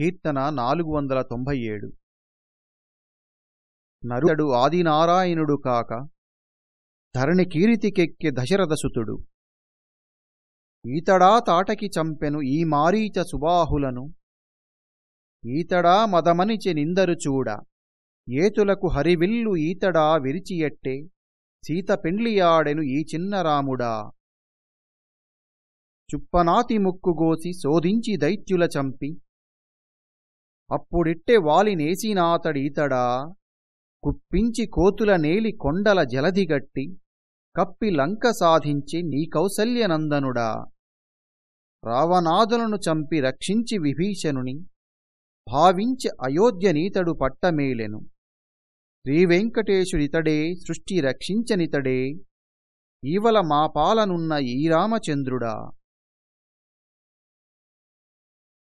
కీర్తన నాలుగు వందల తొంభై ఏడు. నరుడు ఆదినారాయణుడు కాక ధరణి కీరితికెక్కె దశరథసుతుడు. ఈతడా తాటకి చంపెను ఈ మారీచ సుబాహులను. ఈతడా మదమనిచె నిందరు చూడ. ఏతులకు హరివిల్లు ఈతడా విరిచియట్టే. సీత పెండ్లియాడెను ఈ చిన్న రాముడా. చుప్పనాతి ముక్కుగోసి శోధించి దైత్యుల చంపి. అప్పుడిట్టే వాలినేసినాతడీతడా కుప్పించి కోతుల నేలి కొండల జలధిగట్టి కప్పి లంక సాధించి నీ కౌసల్యనందనుడా రావణాదులను చంపి రక్షించి విభీషణుని భావించి అయోధ్యనీతడు పట్టమేలెను. శ్రీవెంకటేశుడితడే సృష్టి రక్షించనితడే ఈవల మా పాలనున్న ఈ రామచంద్రుడా?